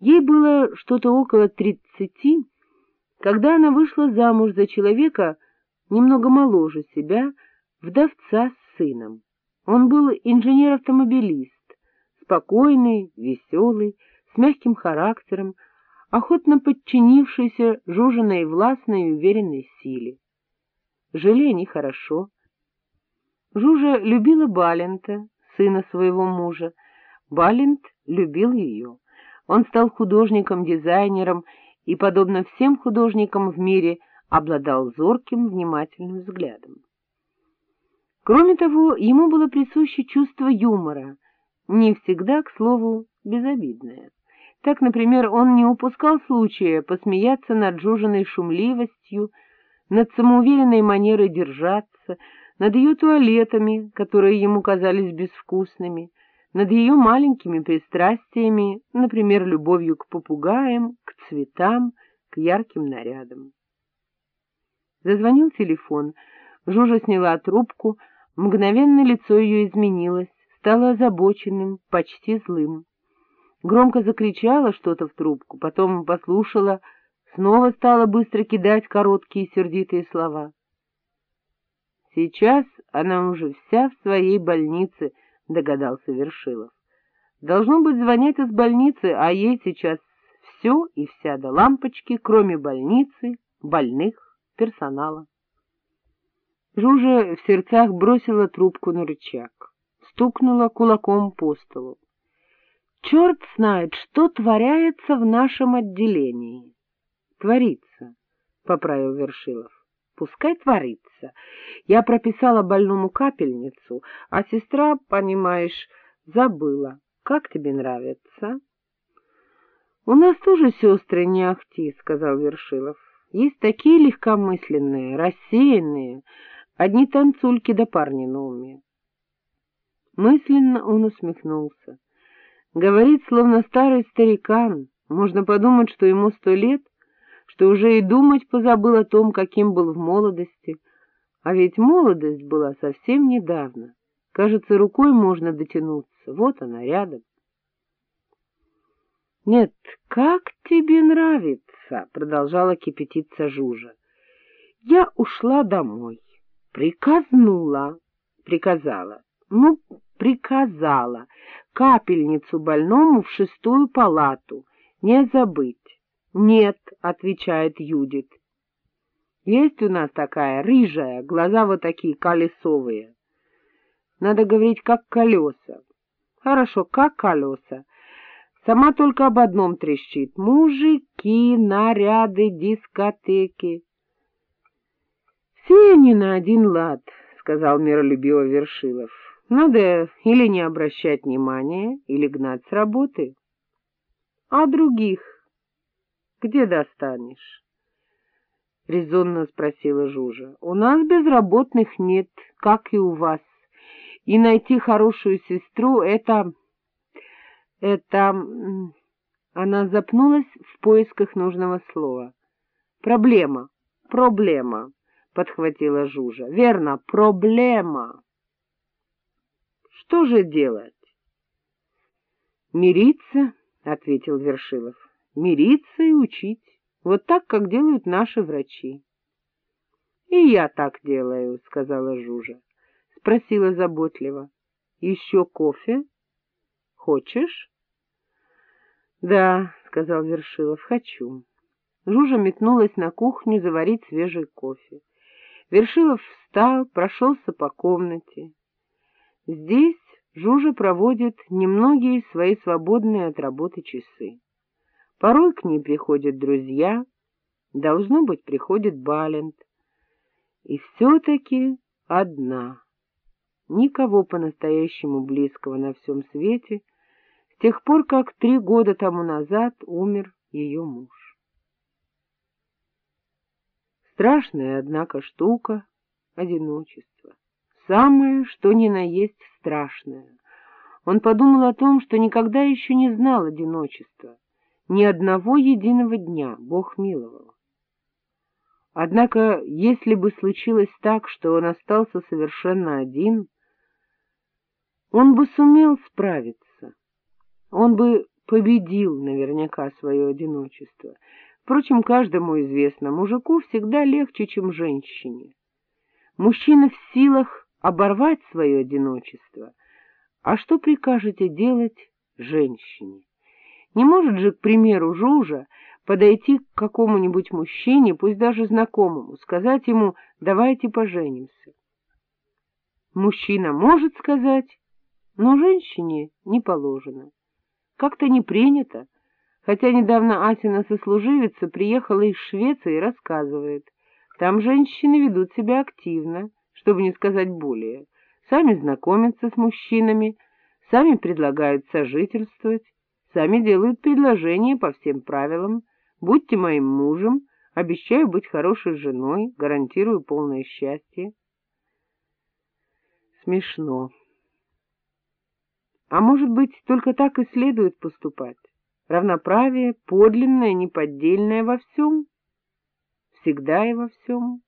Ей было что-то около тридцати, когда она вышла замуж за человека немного моложе себя, вдовца с сыном. Он был инженер-автомобилист, спокойный, веселый, с мягким характером, охотно подчинившийся жужиной властной и уверенной силе. Жили они хорошо. Жужа любила Балента, сына своего мужа. Балент любил ее. Он стал художником-дизайнером и, подобно всем художникам в мире, обладал зорким, внимательным взглядом. Кроме того, ему было присуще чувство юмора, не всегда, к слову, безобидное. Так, например, он не упускал случая посмеяться над Жужиной шумливостью, над самоуверенной манерой держаться, над ее туалетами, которые ему казались безвкусными, над ее маленькими пристрастиями, например, любовью к попугаям, к цветам, к ярким нарядам. Зазвонил телефон. Жужа сняла трубку, мгновенно лицо ее изменилось, стало озабоченным, почти злым. Громко закричала что-то в трубку, потом послушала, снова стала быстро кидать короткие сердитые слова. Сейчас она уже вся в своей больнице, — догадался Вершилов. Должно быть, звонят из больницы, а ей сейчас все и вся до лампочки, кроме больницы, больных, персонала. Жужа в сердцах бросила трубку на рычаг, стукнула кулаком по столу. Черт знает, что творяется в нашем отделении. — Творится, — поправил Вершилов. Пускай творится. Я прописала больному капельницу, а сестра, понимаешь, забыла. Как тебе нравится? — У нас тоже сестры не ахти, — сказал Вершилов. Есть такие легкомысленные, рассеянные, одни танцульки да парни на уме. Мысленно он усмехнулся. Говорит, словно старый старикан, можно подумать, что ему сто лет, что уже и думать позабыл о том, каким был в молодости. А ведь молодость была совсем недавно. Кажется, рукой можно дотянуться. Вот она рядом. — Нет, как тебе нравится, — продолжала кипятиться Жужа. — Я ушла домой, приказнула, приказала, ну, приказала капельницу больному в шестую палату, не забыть. — Нет, — отвечает Юдит. — Есть у нас такая, рыжая, глаза вот такие колесовые. Надо говорить, как колеса. Хорошо, как колеса. Сама только об одном трещит. Мужики, наряды, дискотеки. — Все они на один лад, — сказал миролюбиво Вершилов. — Надо или не обращать внимания, или гнать с работы. — А других где достанешь? — резонно спросила Жужа. — У нас безработных нет, как и у вас. И найти хорошую сестру — это... это... Она запнулась в поисках нужного слова. — Проблема, проблема, — подхватила Жужа. — Верно, проблема. — Что же делать? — Мириться, — ответил Вершилов мириться и учить, вот так, как делают наши врачи. — И я так делаю, — сказала Жужа. Спросила заботливо. — Еще кофе? Хочешь? — Да, — сказал Вершилов, — хочу. Жужа метнулась на кухню заварить свежий кофе. Вершилов встал, прошелся по комнате. Здесь Жужа проводит немногие свои свободные от работы часы. Порой к ней приходят друзья, должно быть, приходит Балент. И все-таки одна. Никого по-настоящему близкого на всем свете с тех пор, как три года тому назад умер ее муж. Страшная, однако, штука — одиночество. Самое, что ни на есть страшное. Он подумал о том, что никогда еще не знал одиночества ни одного единого дня Бог миловал. Однако, если бы случилось так, что он остался совершенно один, он бы сумел справиться, он бы победил наверняка свое одиночество. Впрочем, каждому известно, мужику всегда легче, чем женщине. Мужчина в силах оборвать свое одиночество. А что прикажете делать женщине? Не может же, к примеру, Жужа подойти к какому-нибудь мужчине, пусть даже знакомому, сказать ему «давайте поженимся». Мужчина может сказать, но женщине не положено. Как-то не принято, хотя недавно Асина сослуживица приехала из Швеции и рассказывает. Там женщины ведут себя активно, чтобы не сказать более, сами знакомятся с мужчинами, сами предлагают сожительствовать, сами делают предложения по всем правилам, будьте моим мужем, обещаю быть хорошей женой, гарантирую полное счастье. Смешно. А может быть, только так и следует поступать? Равноправие, подлинное, неподдельное во всем? Всегда и во всем?